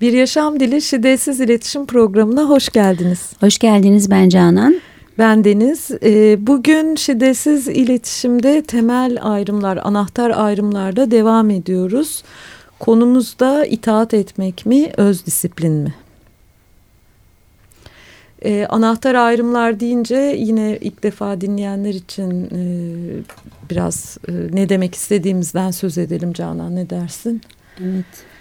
Bir Yaşam Dili Şiddetsiz İletişim Programı'na hoş geldiniz. Hoş geldiniz ben Canan. Ben Deniz. Ee, bugün şiddetsiz iletişimde temel ayrımlar, anahtar ayrımlarda devam ediyoruz. Konumuz da itaat etmek mi, öz disiplin mi? Ee, anahtar ayrımlar deyince yine ilk defa dinleyenler için e, biraz e, ne demek istediğimizden söz edelim Canan ne dersin? Evet.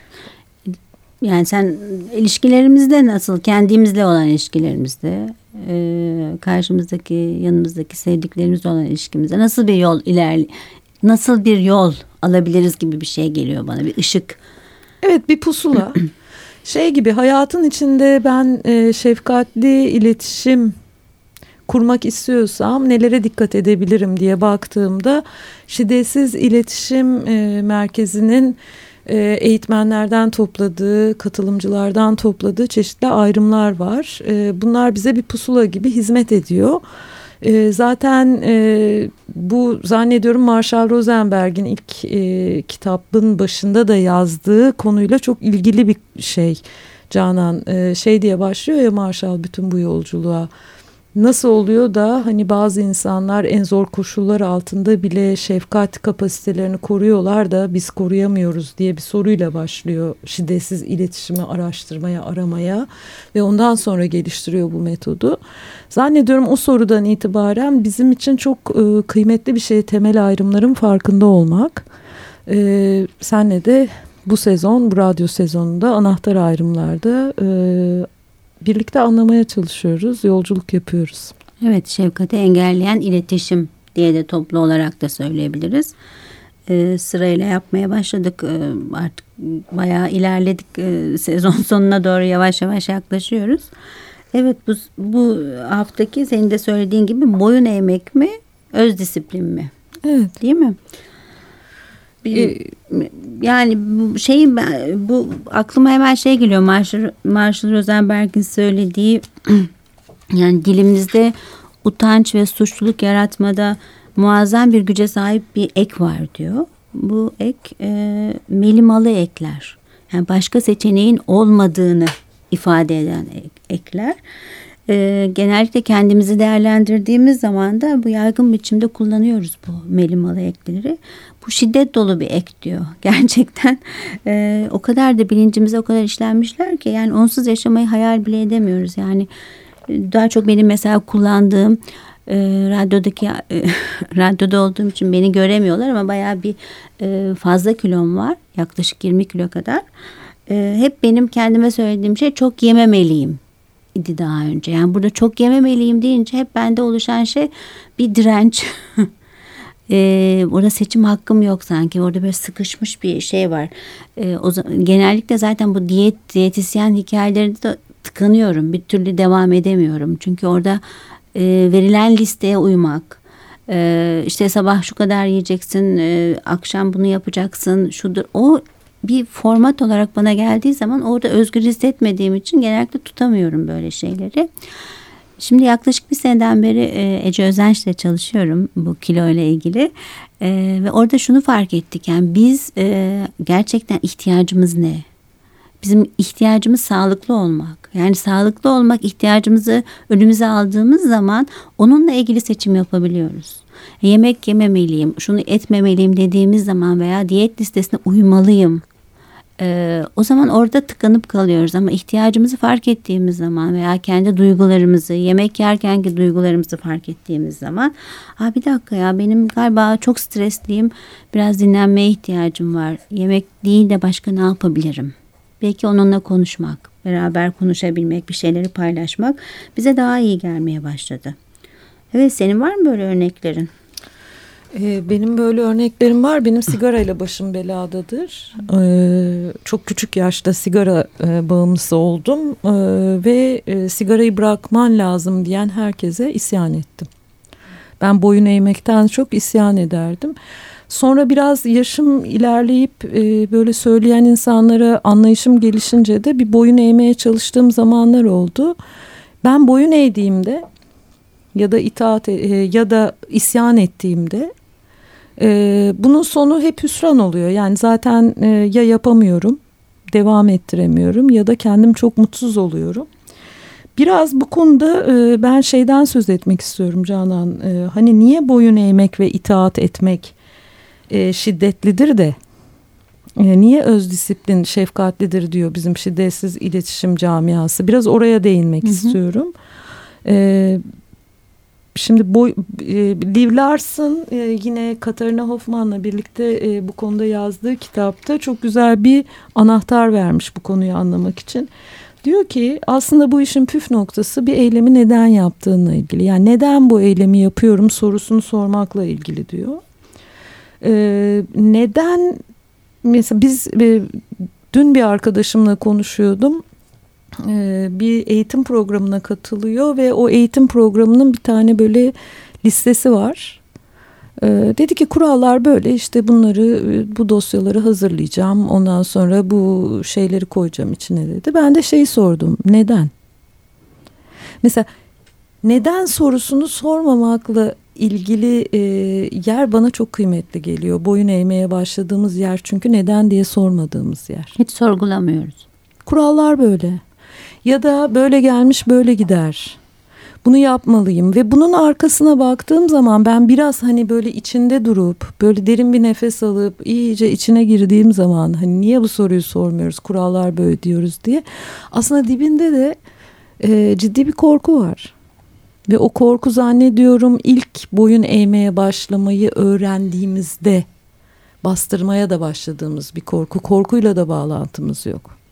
Yani sen ilişkilerimizde nasıl kendimizle olan ilişkilerimizde e, karşımızdaki yanımızdaki sevdiklerimizle olan ilişkimizde nasıl bir yol ilerli nasıl bir yol alabiliriz gibi bir şey geliyor bana bir ışık. Evet bir pusula. şey gibi hayatın içinde ben e, şefkatli iletişim kurmak istiyorsam nelere dikkat edebilirim diye baktığımda şiddetsiz iletişim e, merkezinin e, eğitmenlerden topladığı, katılımcılardan topladığı çeşitli ayrımlar var. E, bunlar bize bir pusula gibi hizmet ediyor. E, zaten e, bu zannediyorum Marshall Rosenberg'in ilk e, kitabın başında da yazdığı konuyla çok ilgili bir şey. Canan e, şey diye başlıyor ya Marshall bütün bu yolculuğa nasıl oluyor da hani bazı insanlar en zor koşullar altında bile şefkat kapasitelerini koruyorlar da biz koruyamıyoruz diye bir soruyla başlıyor şiddetsiz iletişimi araştırmaya aramaya ve ondan sonra geliştiriyor bu metodu. Zannediyorum o sorudan itibaren bizim için çok e, kıymetli bir şey temel ayrımların farkında olmak. E, senle de bu sezon bu radyo sezonunda anahtar ayrımlarda e, birlikte anlamaya çalışıyoruz, yolculuk yapıyoruz. Evet, şefkati engelleyen iletişim diye de toplu olarak da söyleyebiliriz. Ee, sırayla yapmaya başladık. Ee, artık bayağı ilerledik. Ee, sezon sonuna doğru yavaş yavaş yaklaşıyoruz. Evet bu, bu haftaki senin de söylediğin gibi boyun eğmek mi, öz disiplin mi? Evet. Değil mi? Ee, yani şey bu aklıma hemen şey geliyor Marshall, Marshall Rosenberg'in söylediği yani dilimizde utanç ve suçluluk yaratmada muazzam bir güce sahip bir ek var diyor. Bu ek e, melimalı ekler. Yani başka seçeneğin olmadığını ifade eden ek, ekler. E, genellikle kendimizi değerlendirdiğimiz zaman da bu yaygın biçimde kullanıyoruz bu melimalı ekleri. Bu şiddet dolu bir ek diyor. Gerçekten e, o kadar da bilincimize o kadar işlenmişler ki yani onsuz yaşamayı hayal bile edemiyoruz. Yani e, daha çok benim mesela kullandığım e, radyodaki e, radyoda olduğum için beni göremiyorlar ama bayağı bir e, fazla kilom var. Yaklaşık 20 kilo kadar. E, hep benim kendime söylediğim şey çok yememeliyim idi daha önce. Yani burada çok yememeliyim deyince hep bende oluşan şey bir direnç. e, orada seçim hakkım yok sanki. Orada böyle sıkışmış bir şey var. E, o zaman, genellikle zaten bu diyet diyetisyen hikayelerinde de tıkanıyorum. Bir türlü devam edemiyorum. Çünkü orada e, verilen listeye uymak. E, işte sabah şu kadar yiyeceksin, e, akşam bunu yapacaksın. Şudur. O bir format olarak bana geldiği zaman orada özgür hissetmediğim için genellikle tutamıyorum böyle şeyleri. Şimdi yaklaşık bir seneden beri e, Ece Özenç ile çalışıyorum bu kilo ile ilgili. E, ve orada şunu fark ettik. Yani biz e, gerçekten ihtiyacımız ne? Bizim ihtiyacımız sağlıklı olmak. Yani sağlıklı olmak ihtiyacımızı önümüze aldığımız zaman onunla ilgili seçim yapabiliyoruz. Yemek yememeliyim, şunu etmemeliyim dediğimiz zaman veya diyet listesine uymalıyım ee, o zaman orada tıkanıp kalıyoruz ama ihtiyacımızı fark ettiğimiz zaman veya kendi duygularımızı yemek yerkenki duygularımızı fark ettiğimiz zaman ha bir dakika ya benim galiba çok stresliyim biraz dinlenmeye ihtiyacım var yemek değil de başka ne yapabilirim belki onunla konuşmak beraber konuşabilmek bir şeyleri paylaşmak bize daha iyi gelmeye başladı. Evet senin var mı böyle örneklerin? Ee, benim böyle örneklerim var. Benim sigarayla başım beladadır. Ee, çok küçük yaşta sigara e, bağımlısı oldum ee, ve e, sigarayı bırakman lazım diyen herkese isyan ettim. Ben boyun eğmekten çok isyan ederdim. Sonra biraz yaşım ilerleyip e, böyle söyleyen insanlara anlayışım gelişince de bir boyun eğmeye çalıştığım zamanlar oldu. Ben boyun eğdiğimde ya da itaat ya da isyan ettiğimde e, bunun sonu hep hüsran oluyor. Yani zaten e, ya yapamıyorum devam ettiremiyorum ya da kendim çok mutsuz oluyorum. Biraz bu konuda e, ben şeyden söz etmek istiyorum Canan. E, hani niye boyun eğmek ve itaat etmek e, şiddetlidir de e, niye öz disiplin şefkatlidir diyor bizim şiddetsiz iletişim camiası. Biraz oraya değinmek hı hı. istiyorum. E, şimdi boy, e, Liv Larson e, yine Katarina Hoffman'la birlikte e, bu konuda yazdığı kitapta çok güzel bir anahtar vermiş bu konuyu anlamak için. Diyor ki aslında bu işin püf noktası bir eylemi neden yaptığınla ilgili. Yani neden bu eylemi yapıyorum sorusunu sormakla ilgili diyor. Ee, neden mesela biz e, dün bir arkadaşımla konuşuyordum. Ee, bir eğitim programına katılıyor ve o eğitim programının bir tane böyle listesi var. Ee, dedi ki kurallar böyle işte bunları e, bu dosyaları hazırlayacağım ondan sonra bu şeyleri koyacağım içine dedi. Ben de şeyi sordum neden? Mesela neden sorusunu sormamakla ilgili e, yer bana çok kıymetli geliyor. Boyun eğmeye başladığımız yer çünkü neden diye sormadığımız yer. Hiç sorgulamıyoruz. Kurallar böyle. Ya da böyle gelmiş böyle gider. Bunu yapmalıyım ve bunun arkasına baktığım zaman ben biraz hani böyle içinde durup böyle derin bir nefes alıp iyice içine girdiğim zaman hani niye bu soruyu sormuyoruz kurallar böyle diyoruz diye aslında dibinde de e, ciddi bir korku var. Ve o korku zannediyorum ilk boyun eğmeye başlamayı öğrendiğimizde bastırmaya da başladığımız bir korku. Korkuyla da bağlantımız yok.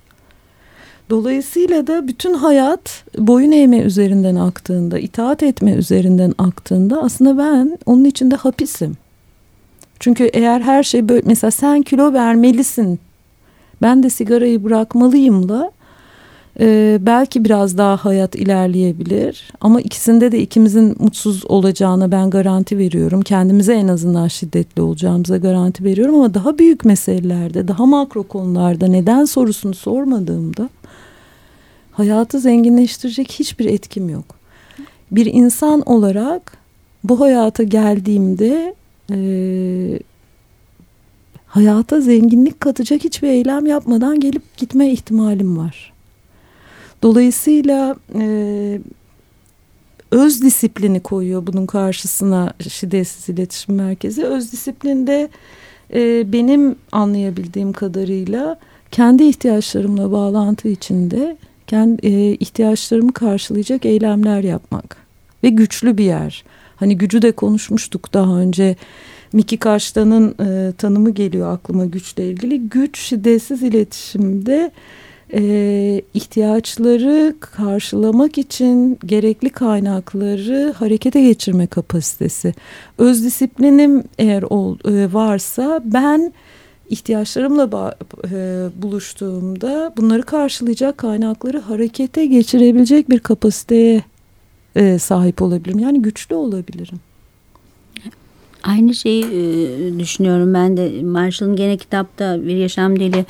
Dolayısıyla da bütün hayat boyun eğme üzerinden aktığında, itaat etme üzerinden aktığında aslında ben onun içinde hapisim. Çünkü eğer her şey böyle mesela sen kilo vermelisin. Ben de sigarayı bırakmalıyımla ee, belki biraz daha hayat ilerleyebilir ama ikisinde de ikimizin mutsuz olacağına ben garanti veriyorum. Kendimize en azından şiddetli olacağımıza garanti veriyorum ama daha büyük meselelerde, daha makro konularda neden sorusunu sormadığımda hayatı zenginleştirecek hiçbir etkim yok. Bir insan olarak bu hayata geldiğimde e, hayata zenginlik katacak hiçbir eylem yapmadan gelip gitme ihtimalim var. Dolayısıyla e, öz disiplini koyuyor bunun karşısına şiddetsiz iletişim merkezi. Öz disiplinde e, benim anlayabildiğim kadarıyla kendi ihtiyaçlarımla bağlantı içinde kendi e, ihtiyaçlarımı karşılayacak eylemler yapmak ve güçlü bir yer. Hani gücü de konuşmuştuk daha önce. Miki Karşıtan'ın e, tanımı geliyor aklıma güçle ilgili. Güç şiddetsiz iletişimde e, ihtiyaçları karşılamak için gerekli kaynakları harekete geçirme kapasitesi. Öz disiplinim eğer ol, e, varsa ben ihtiyaçlarımla e, buluştuğumda bunları karşılayacak kaynakları harekete geçirebilecek bir kapasiteye e, sahip olabilirim. Yani güçlü olabilirim. Aynı şeyi e, düşünüyorum ben de Marshall'ın gene kitapta bir yaşam dili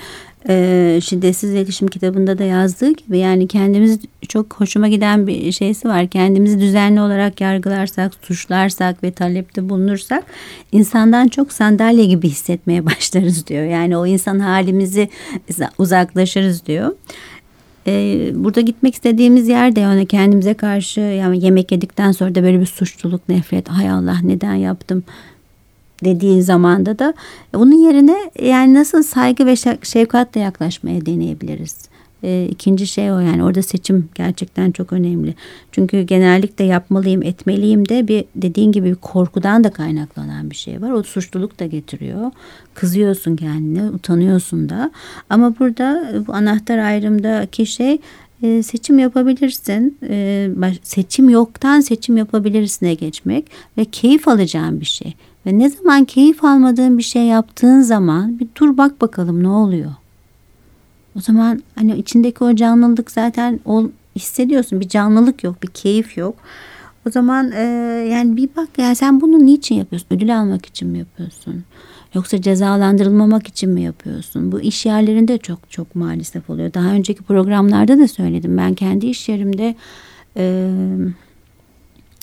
e, şiddetsiz iletişim kitabında da yazdığı gibi yani kendimiz çok hoşuma giden bir şeysi var. Kendimizi düzenli olarak yargılarsak, suçlarsak ve talepte bulunursak insandan çok sandalye gibi hissetmeye başlarız diyor. Yani o insan halimizi uzaklaşırız diyor. Ee, burada gitmek istediğimiz yer de yani kendimize karşı yani yemek yedikten sonra da böyle bir suçluluk, nefret. Hay Allah neden yaptım? Dediği zamanda da bunun yerine yani nasıl saygı ve şefkatle yaklaşmaya deneyebiliriz. E, ikinci şey o yani orada seçim gerçekten çok önemli. Çünkü genellikle yapmalıyım, etmeliyim de bir dediğin gibi bir korkudan da kaynaklanan bir şey var. O suçluluk da getiriyor. Kızıyorsun kendine, utanıyorsun da. Ama burada bu anahtar ayrımdaki şey e, seçim yapabilirsin. E, seçim yoktan seçim yapabilirsine geçmek ve keyif alacağın bir şey. Ve ne zaman keyif almadığın bir şey yaptığın zaman bir dur bak bakalım ne oluyor. O zaman hani içindeki o canlılık zaten ol, hissediyorsun. Bir canlılık yok, bir keyif yok. O zaman e, yani bir bak ya sen bunu niçin yapıyorsun? Ödül almak için mi yapıyorsun? Yoksa cezalandırılmamak için mi yapıyorsun? Bu iş yerlerinde çok çok maalesef oluyor. Daha önceki programlarda da söyledim. Ben kendi iş yerimde e,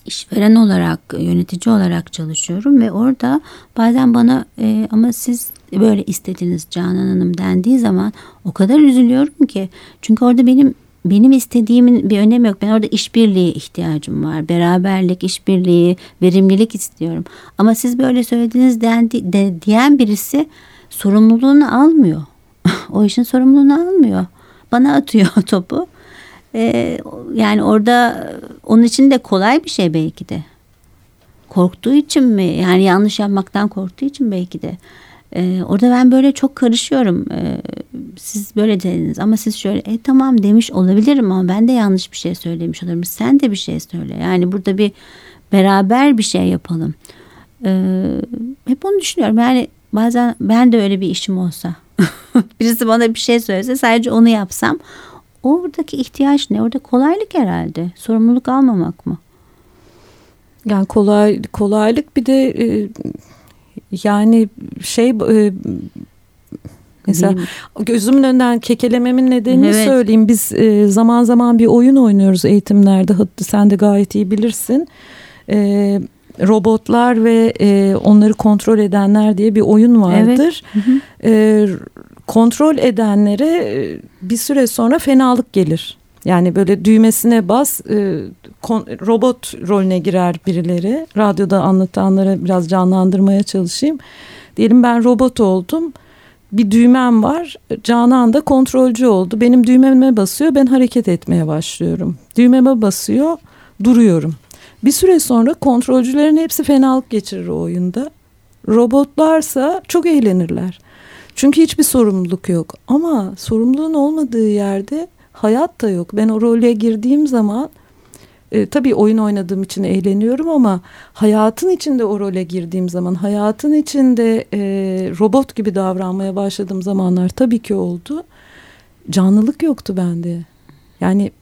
işveren olarak, yönetici olarak çalışıyorum ve orada bazen bana e, ama siz böyle istediniz Canan Hanım dendiği zaman o kadar üzülüyorum ki. Çünkü orada benim benim istediğimin bir önemi yok. Ben orada işbirliği ihtiyacım var. Beraberlik, işbirliği, verimlilik istiyorum. Ama siz böyle söylediğiniz dendi, de, diyen birisi sorumluluğunu almıyor. o işin sorumluluğunu almıyor. Bana atıyor topu. Ee, yani orada onun için de kolay bir şey belki de. Korktuğu için mi? Yani yanlış yapmaktan korktuğu için belki de. Ee, orada ben böyle çok karışıyorum. Ee, siz böyle dediniz ama siz şöyle e tamam demiş olabilirim ama ben de yanlış bir şey söylemiş olabilirim. Sen de bir şey söyle. Yani burada bir beraber bir şey yapalım. Ee, hep onu düşünüyorum. Yani bazen ben de öyle bir işim olsa birisi bana bir şey söylese sadece onu yapsam oradaki ihtiyaç ne? Orada kolaylık herhalde. Sorumluluk almamak mı? Yani kolay kolaylık bir de e, yani şey e, mesela gözümün önünden kekelememin nedenini evet. söyleyeyim. Biz e, zaman zaman bir oyun oynuyoruz eğitimlerde. Sen de gayet iyi bilirsin. E, robotlar ve e, onları kontrol edenler diye bir oyun vardır. Evet. Hı hı. E, kontrol edenlere e, bir süre sonra fenalık gelir. Yani böyle düğmesine bas e, kon, robot rolüne girer birileri. Radyoda anlatanları biraz canlandırmaya çalışayım. Diyelim ben robot oldum. Bir düğmem var. Canan da kontrolcü oldu. Benim düğmeme basıyor. Ben hareket etmeye başlıyorum. Düğmeme basıyor. Duruyorum. Bir süre sonra kontrolcülerin hepsi fenalık geçirir o oyunda. Robotlarsa çok eğlenirler. Çünkü hiçbir sorumluluk yok. Ama sorumluluğun olmadığı yerde hayat da yok. Ben o role girdiğim zaman e, tabii oyun oynadığım için eğleniyorum ama hayatın içinde o role girdiğim zaman hayatın içinde e, robot gibi davranmaya başladığım zamanlar tabii ki oldu. Canlılık yoktu bende. Yani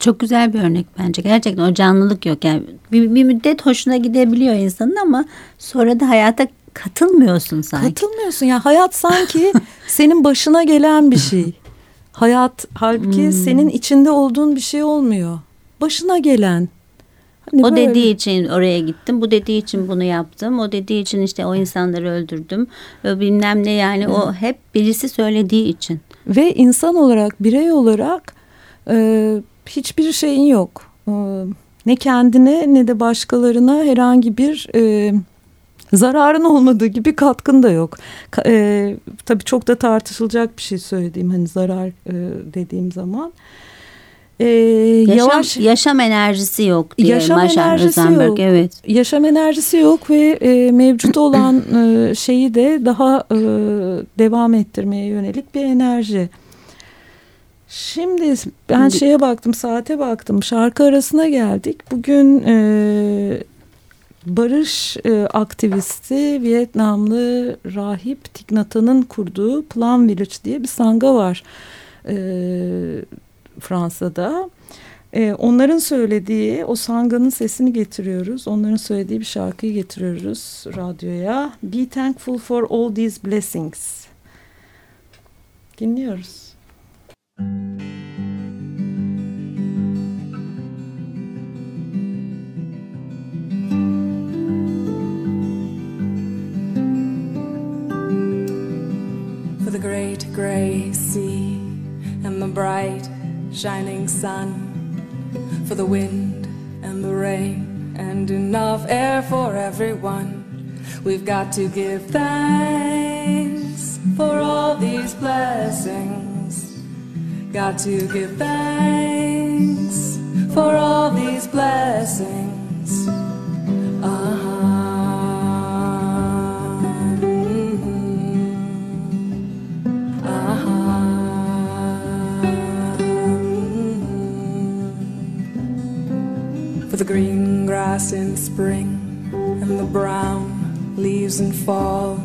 çok güzel bir örnek bence. Gerçekten o canlılık yok. Yani bir, bir müddet hoşuna gidebiliyor insanın ama sonra da hayata katılmıyorsun sanki. Katılmıyorsun ya. Yani hayat sanki senin başına gelen bir şey. Hayat halbuki hmm. senin içinde olduğun bir şey olmuyor. Başına gelen. Hani o böyle. dediği için oraya gittim. Bu dediği için bunu yaptım. O dediği için işte o insanları öldürdüm. Bilmem ne yani o hep birisi söylediği için. Ve insan olarak birey olarak e, hiçbir şeyin yok. E, ne kendine ne de başkalarına herhangi bir e, zararın olmadığı gibi katkın da yok. E, tabii çok da tartışılacak bir şey söylediğim hani zarar e, dediğim zaman. Ee, yaşam, yavaş yaşam enerjisi yok diye yaşam Maşar enerjisi Rosenberg, yok. evet. Yaşam enerjisi yok ve e, mevcut olan e, şeyi de daha e, devam ettirmeye yönelik bir enerji. Şimdi ben şeye baktım, saate baktım. Şarkı arasına geldik. Bugün e, barış e, aktivisti Vietnamlı rahip Thich Nhat Hanh'ın kurduğu Plum Village diye bir sanga var e, Fransa'da. E, onların söylediği o sanganın sesini getiriyoruz. Onların söylediği bir şarkıyı getiriyoruz radyoya. Be thankful for all these blessings. Dinliyoruz. Shining sun, for the wind and the rain and enough air for everyone. We've got to give thanks for all these blessings. Got to give thanks for all these blessings. The green grass in spring and the brown leaves in fall.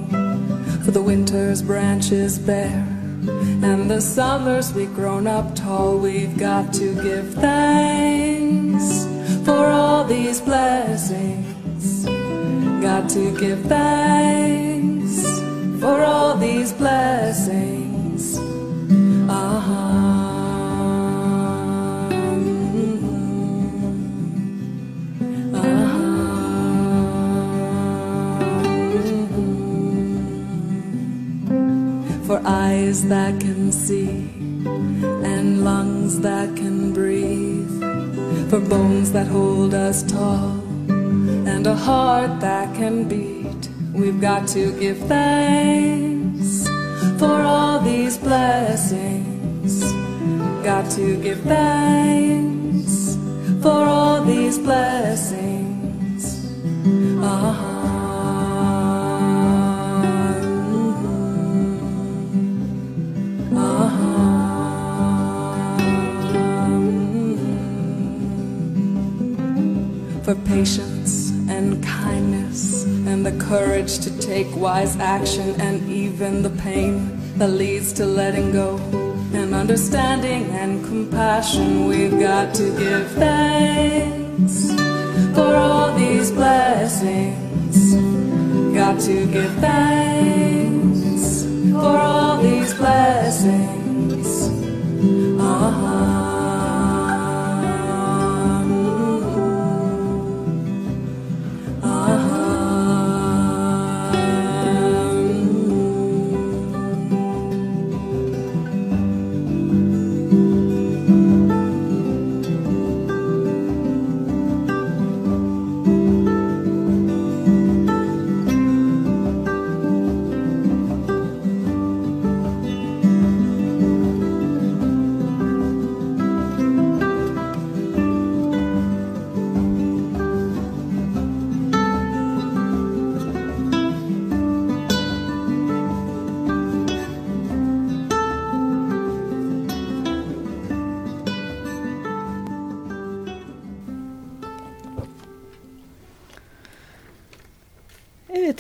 For the winter's branches bare and the summers we've grown up tall. We've got to give thanks for all these blessings. Got to give thanks for all these blessings. Eyes that can see and lungs that can breathe, for bones that hold us tall and a heart that can beat. We've got to give thanks for all these blessings. Got to give thanks for all these blessings. Uh-huh. For patience and kindness and the courage to take wise action and even the pain that leads to letting go and understanding and compassion. We've got to give thanks for all these blessings. Got to give thanks for all these blessings. Uh-huh.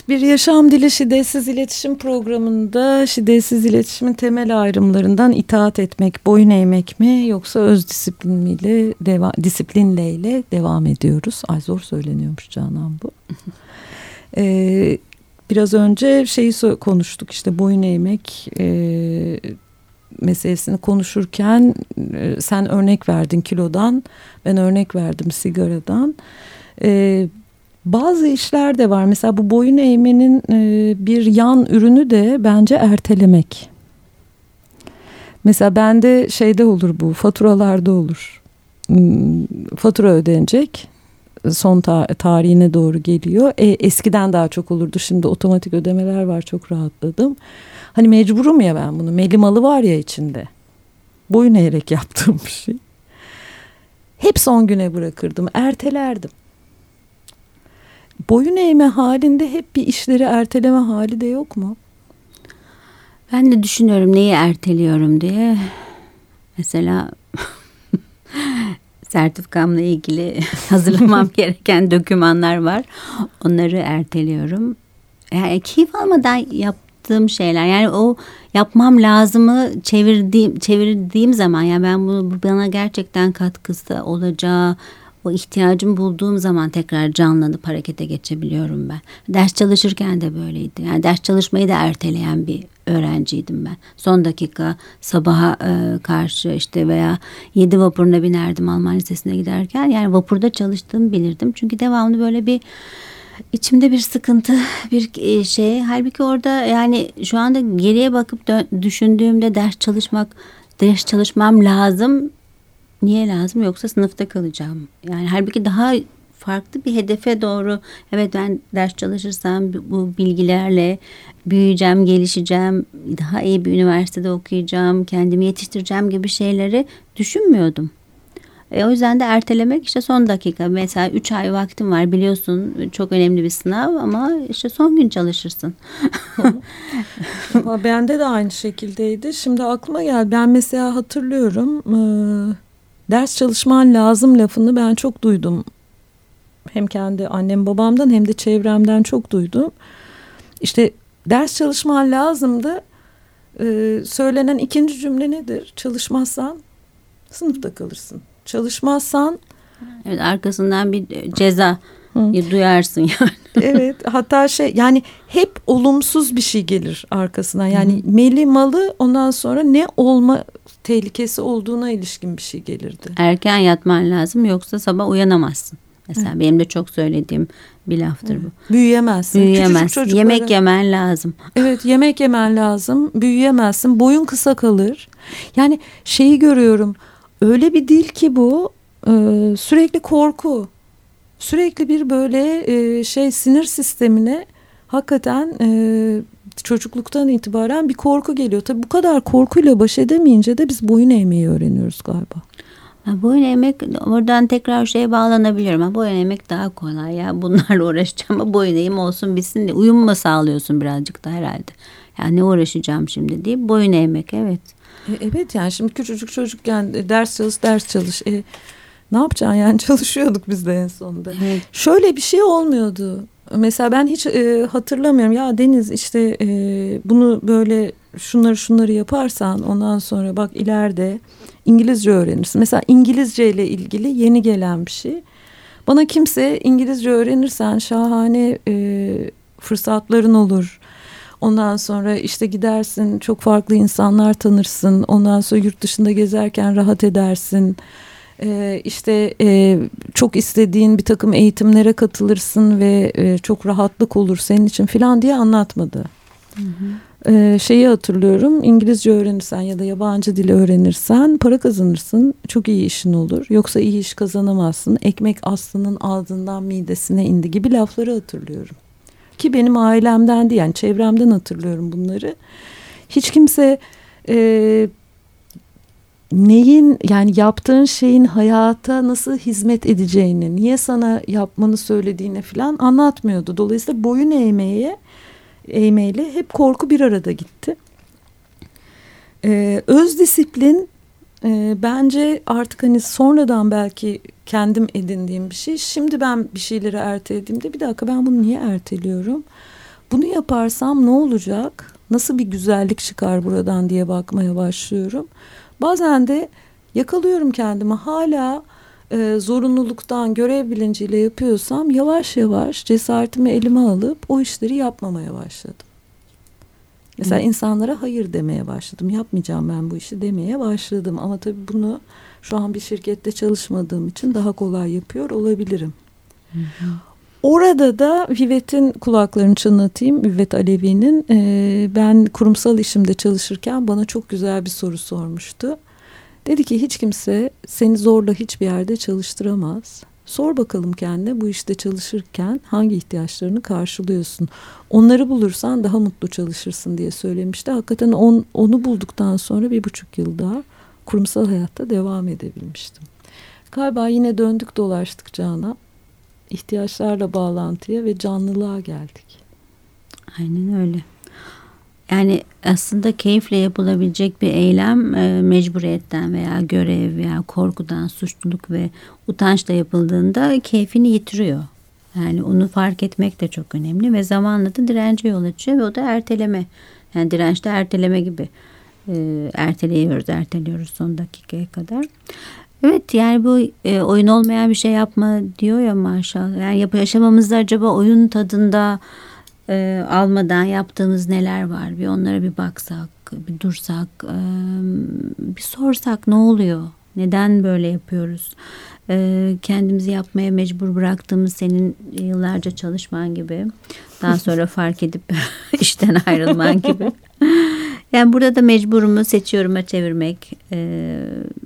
Bir yaşam dili şiddetsiz iletişim programında şiddetsiz iletişimin temel ayrımlarından itaat etmek, boyun eğmek mi yoksa öz disiplinle deva, disiplinle ile devam ediyoruz. Ay zor söyleniyormuş Canan bu. ee, biraz önce şeyi konuştuk işte boyun eğmek e, meselesini konuşurken e, sen örnek verdin kilodan, ben örnek verdim sigaradan. Evet bazı işler de var. Mesela bu boyun eğmenin e, bir yan ürünü de bence ertelemek. Mesela bende şeyde olur bu faturalarda olur. Hmm, fatura ödenecek son ta tarihine doğru geliyor. E, eskiden daha çok olurdu. Şimdi otomatik ödemeler var çok rahatladım. Hani mecburum ya ben bunu. Melimalı var ya içinde. Boyun eğerek yaptığım bir şey. Hep son güne bırakırdım. Ertelerdim boyun eğme halinde hep bir işleri erteleme hali de yok mu? Ben de düşünüyorum neyi erteliyorum diye. Mesela sertifikamla ilgili hazırlamam gereken dokümanlar var. Onları erteliyorum. Yani keyif almadan yaptığım şeyler. Yani o yapmam lazımı çevirdiğim çevirdiğim zaman yani ben bunu bana gerçekten katkısı olacağı o ihtiyacımı bulduğum zaman tekrar canlanıp harekete geçebiliyorum ben. Ders çalışırken de böyleydi. Yani ders çalışmayı da erteleyen bir öğrenciydim ben. Son dakika sabaha e, karşı işte veya yedi vapuruna binerdim Alman Lisesi'ne giderken. Yani vapurda çalıştığımı bilirdim. Çünkü devamlı böyle bir içimde bir sıkıntı, bir e, şey. Halbuki orada yani şu anda geriye bakıp düşündüğümde ders çalışmak, ders çalışmam lazım niye lazım yoksa sınıfta kalacağım. Yani halbuki daha farklı bir hedefe doğru evet ben ders çalışırsam bu bilgilerle büyüyeceğim, gelişeceğim, daha iyi bir üniversitede okuyacağım, kendimi yetiştireceğim gibi şeyleri düşünmüyordum. E, o yüzden de ertelemek işte son dakika. Mesela 3 ay vaktim var biliyorsun çok önemli bir sınav ama işte son gün çalışırsın. Bende de aynı şekildeydi. Şimdi aklıma geldi. Ben mesela hatırlıyorum ders çalışman lazım lafını ben çok duydum. Hem kendi annem babamdan hem de çevremden çok duydum. İşte ders çalışman lazımdı. Ee, söylenen ikinci cümle nedir? Çalışmazsan sınıfta kalırsın. Çalışmazsan evet, arkasından bir ceza Hı. duyarsın yani. evet hatta şey yani hep olumsuz bir şey gelir arkasına. Yani Hı. meli malı ondan sonra ne olma tehlikesi olduğuna ilişkin bir şey gelirdi. Erken yatman lazım yoksa sabah uyanamazsın. Mesela evet. benim de çok söylediğim bir laftır bu. Büyüyemezsin. Büyüyemezsin. Yemek yemen lazım. Evet yemek yemen lazım. Büyüyemezsin. Boyun kısa kalır. Yani şeyi görüyorum. Öyle bir dil ki bu e, sürekli korku. Sürekli bir böyle e, şey sinir sistemine hakikaten e, çocukluktan itibaren bir korku geliyor. Tabii bu kadar korkuyla baş edemeyince de biz boyun eğmeyi öğreniyoruz galiba. Boyun eğmek oradan tekrar şeye bağlanabiliyorum. ama boyun eğmek daha kolay ya. Bunlarla uğraşacağım ama boyun eğim olsun bitsin. Uyum mu sağlıyorsun birazcık da herhalde. Yani ne uğraşacağım şimdi diye boyun eğmek evet. E, evet yani şimdi küçücük çocukken ders çalış ders çalış. E, ne yapacaksın yani çalışıyorduk biz de en sonunda. Evet. Şöyle bir şey olmuyordu. Mesela ben hiç e, hatırlamıyorum ya Deniz işte e, bunu böyle şunları şunları yaparsan ondan sonra bak ileride İngilizce öğrenirsin. Mesela İngilizce ile ilgili yeni gelen bir şey. Bana kimse İngilizce öğrenirsen şahane e, fırsatların olur. Ondan sonra işte gidersin çok farklı insanlar tanırsın. Ondan sonra yurt dışında gezerken rahat edersin. Ee, işte e, çok istediğin bir takım eğitimlere katılırsın ve e, çok rahatlık olur senin için filan diye anlatmadı. Hı hı. Ee, şeyi hatırlıyorum İngilizce öğrenirsen ya da yabancı dili öğrenirsen para kazanırsın çok iyi işin olur yoksa iyi iş kazanamazsın ekmek aslının ağzından midesine indi gibi lafları hatırlıyorum ki benim ailemden değil yani çevremden hatırlıyorum bunları hiç kimse e, neyin yani yaptığın şeyin hayata nasıl hizmet edeceğini niye sana yapmanı söylediğini falan anlatmıyordu dolayısıyla boyun eğmeye eğmeyle hep korku bir arada gitti. Ee, öz disiplin e, bence artık hani sonradan belki kendim edindiğim bir şey. Şimdi ben bir şeyleri ertelediğimde bir dakika ben bunu niye erteliyorum? Bunu yaparsam ne olacak? Nasıl bir güzellik çıkar buradan diye bakmaya başlıyorum. Bazen de yakalıyorum kendimi hala e, zorunluluktan görev bilinciyle yapıyorsam yavaş yavaş cesaretimi elime alıp o işleri yapmamaya başladım. Mesela Hı. insanlara hayır demeye başladım. Yapmayacağım ben bu işi demeye başladım. Ama tabii bunu şu an bir şirkette çalışmadığım için daha kolay yapıyor olabilirim. Hı. Orada da Vivet'in kulaklarını çınlatayım. Vivet Alevi'nin e, ben kurumsal işimde çalışırken bana çok güzel bir soru sormuştu. Dedi ki hiç kimse seni zorla hiçbir yerde çalıştıramaz. Sor bakalım kendine bu işte çalışırken hangi ihtiyaçlarını karşılıyorsun. Onları bulursan daha mutlu çalışırsın diye söylemişti. Hakikaten on, onu bulduktan sonra bir buçuk yıl daha kurumsal hayatta devam edebilmiştim. Galiba yine döndük dolaştık Canan. İhtiyaçlarla bağlantıya ve canlılığa geldik. Aynen öyle. Yani aslında keyifle yapılabilecek bir eylem e, mecburiyetten veya görev veya korkudan, suçluluk ve utançla yapıldığında keyfini yitiriyor. Yani onu fark etmek de çok önemli ve zamanla da dirence yol açıyor ve o da erteleme. Yani dirençte erteleme gibi. E, erteleyiyoruz, erteliyoruz son dakikaya kadar. Evet yani bu e, oyun olmayan bir şey yapma diyor ya maşallah. Yani yap yaşamamızda acaba oyun tadında e, almadan yaptığımız neler var? Bir onlara bir baksak bir dursak e, bir sorsak ne oluyor? Neden böyle yapıyoruz? E, kendimizi yapmaya mecbur bıraktığımız senin yıllarca çalışman gibi daha sonra fark edip işten ayrılman gibi yani burada da mecburumu seçiyorum'a çevirmek e,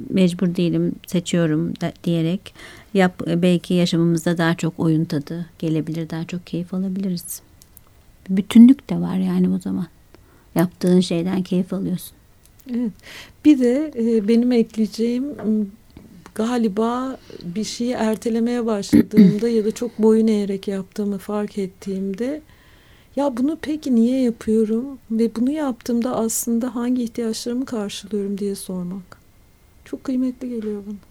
mecbur değilim seçiyorum da, diyerek yap belki yaşamımızda daha çok oyun tadı gelebilir daha çok keyif alabiliriz bütünlük de var yani o zaman. Yaptığın şeyden keyif alıyorsun. Evet. Bir de e, benim ekleyeceğim galiba bir şeyi ertelemeye başladığımda ya da çok boyun eğerek yaptığımı fark ettiğimde ya bunu peki niye yapıyorum ve bunu yaptığımda aslında hangi ihtiyaçlarımı karşılıyorum diye sormak. Çok kıymetli geliyor bana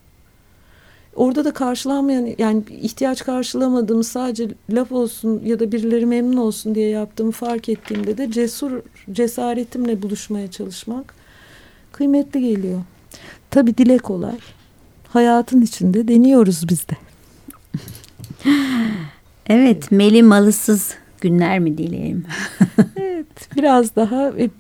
orada da karşılanmayan yani ihtiyaç karşılamadığımı sadece laf olsun ya da birileri memnun olsun diye yaptığımı fark ettiğimde de cesur cesaretimle buluşmaya çalışmak kıymetli geliyor. Tabi dile kolay. Hayatın içinde deniyoruz biz de. evet, meli malısız günler mi dileyim? evet, biraz daha e,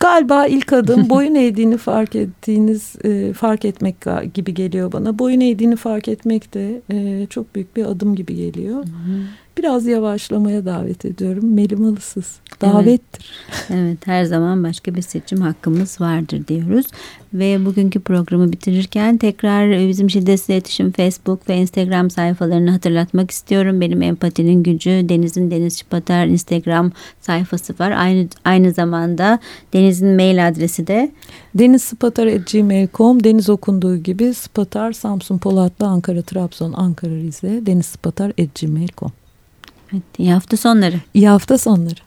galiba ilk adım boyun eğdiğini fark ettiğiniz e, fark etmek gibi geliyor bana. Boyun eğdiğini fark etmek de e, çok büyük bir adım gibi geliyor. Hı hı. Biraz yavaşlamaya davet ediyorum. Melimalısız. Davettir. Evet. evet her zaman başka bir seçim hakkımız vardır diyoruz. Ve bugünkü programı bitirirken tekrar bizim Şiddetsiz İletişim Facebook ve Instagram sayfalarını hatırlatmak istiyorum. Benim Empatinin Gücü Deniz'in Deniz Çıpatar Instagram sayfası var. Aynı aynı zamanda Deniz'in mail adresi de denizspatar.gmail.com Deniz okunduğu gibi Spatar Samsun Polatlı Ankara Trabzon Ankara Rize denizspatar.gmail.com Evet, iyi hafta sonları. İyi hafta sonları.